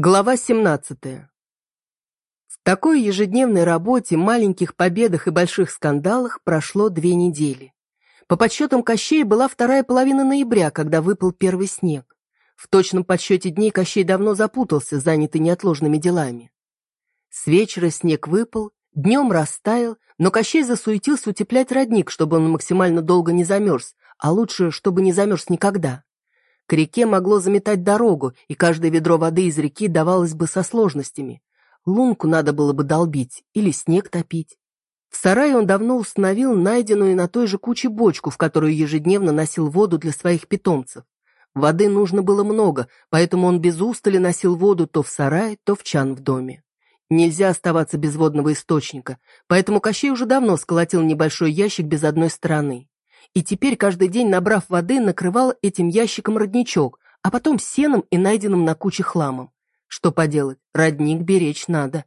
Глава 17. В такой ежедневной работе, маленьких победах и больших скандалах прошло две недели. По подсчетам Кощей была вторая половина ноября, когда выпал первый снег. В точном подсчете дней Кощей давно запутался, занятый неотложными делами. С вечера снег выпал, днем растаял, но Кощей засуетился утеплять родник, чтобы он максимально долго не замерз, а лучше, чтобы не замерз никогда. К реке могло заметать дорогу, и каждое ведро воды из реки давалось бы со сложностями. Лунку надо было бы долбить или снег топить. В сарае он давно установил найденную на той же куче бочку, в которую ежедневно носил воду для своих питомцев. Воды нужно было много, поэтому он без устали носил воду то в сарае, то в чан в доме. Нельзя оставаться без водного источника, поэтому Кощей уже давно сколотил небольшой ящик без одной стороны и теперь каждый день, набрав воды, накрывал этим ящиком родничок, а потом сеном и найденным на куче хламом. Что поделать, родник беречь надо.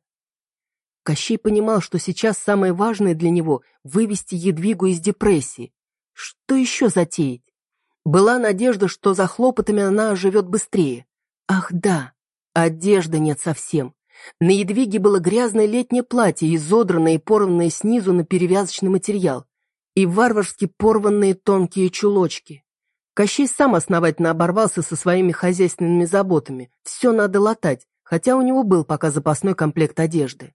Кощей понимал, что сейчас самое важное для него — вывести Едвигу из депрессии. Что еще затеять? Была надежда, что за хлопотами она оживет быстрее. Ах да, одежды нет совсем. На Едвиге было грязное летнее платье, изодранное и порванное снизу на перевязочный материал и варварски порванные тонкие чулочки. Кощей сам основательно оборвался со своими хозяйственными заботами. Все надо латать, хотя у него был пока запасной комплект одежды.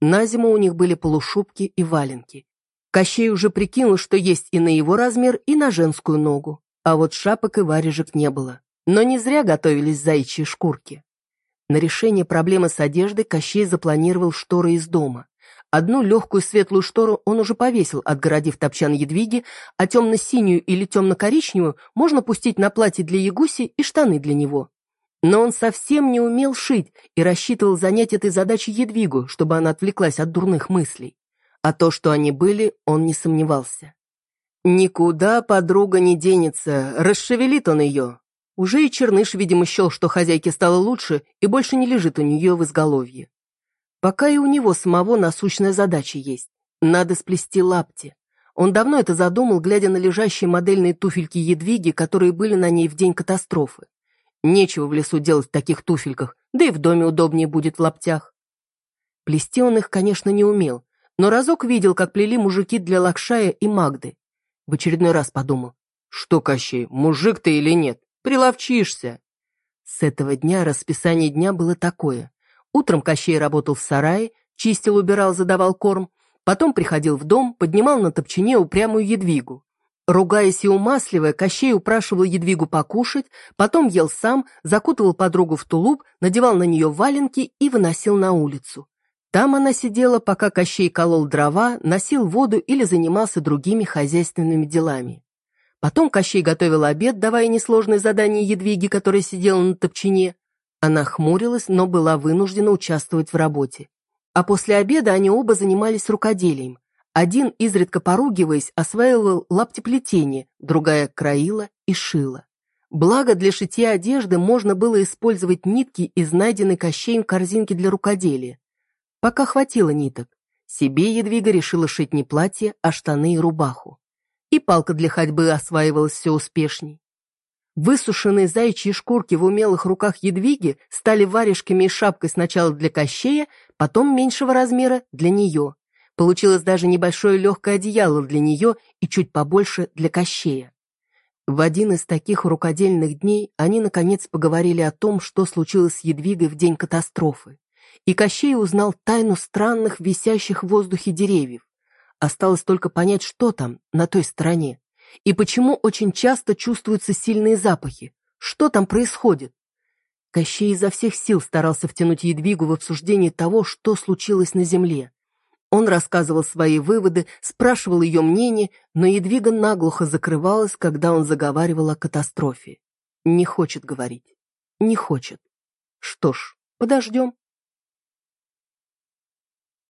На зиму у них были полушубки и валенки. Кощей уже прикинул, что есть и на его размер, и на женскую ногу. А вот шапок и варежек не было. Но не зря готовились заячьи шкурки. На решение проблемы с одеждой Кощей запланировал шторы из дома. Одну легкую светлую штору он уже повесил, отгородив топчан едвиги, а темно-синюю или темно-коричневую можно пустить на платье для ягуси и штаны для него. Но он совсем не умел шить и рассчитывал занять этой задачей едвигу, чтобы она отвлеклась от дурных мыслей. А то, что они были, он не сомневался. Никуда подруга не денется, расшевелит он ее. Уже и Черныш, видимо, счел, что хозяйке стало лучше и больше не лежит у нее в изголовье. Пока и у него самого насущная задача есть. Надо сплести лапти. Он давно это задумал, глядя на лежащие модельные туфельки Едвиги, которые были на ней в день катастрофы. Нечего в лесу делать в таких туфельках, да и в доме удобнее будет в лаптях. Плести он их, конечно, не умел, но разок видел, как плели мужики для Лакшая и Магды. В очередной раз подумал, что, Кощей, мужик ты или нет, приловчишься. С этого дня расписание дня было такое. Утром Кощей работал в сарае, чистил, убирал, задавал корм, потом приходил в дом, поднимал на топчине упрямую едвигу. Ругаясь и умасливая, Кощей упрашивал едвигу покушать, потом ел сам, закутывал подругу в тулуп, надевал на нее валенки и выносил на улицу. Там она сидела, пока Кощей колол дрова, носил воду или занимался другими хозяйственными делами. Потом Кощей готовил обед, давая несложные задания Едвиге, которая сидела на топчине. Она хмурилась, но была вынуждена участвовать в работе. А после обеда они оба занимались рукоделием. Один, изредка поругиваясь, осваивал лаптеплетение, другая краила и шила. Благо, для шитья одежды можно было использовать нитки из найденной кощеем корзинки для рукоделия. Пока хватило ниток. Себе Едвига решила шить не платье, а штаны и рубаху. И палка для ходьбы осваивалась все успешней. Высушенные заячьи шкурки в умелых руках едвиги стали варежками и шапкой сначала для Кощея, потом меньшего размера для нее. Получилось даже небольшое легкое одеяло для нее и чуть побольше для Кощея. В один из таких рукодельных дней они, наконец, поговорили о том, что случилось с Едвигой в день катастрофы. И Кощей узнал тайну странных, висящих в воздухе деревьев. Осталось только понять, что там, на той стороне. И почему очень часто чувствуются сильные запахи? Что там происходит? Кощей изо всех сил старался втянуть Едвигу в обсуждение того, что случилось на земле. Он рассказывал свои выводы, спрашивал ее мнение, но Едвига наглухо закрывалась, когда он заговаривал о катастрофе. Не хочет говорить. Не хочет. Что ж, подождем.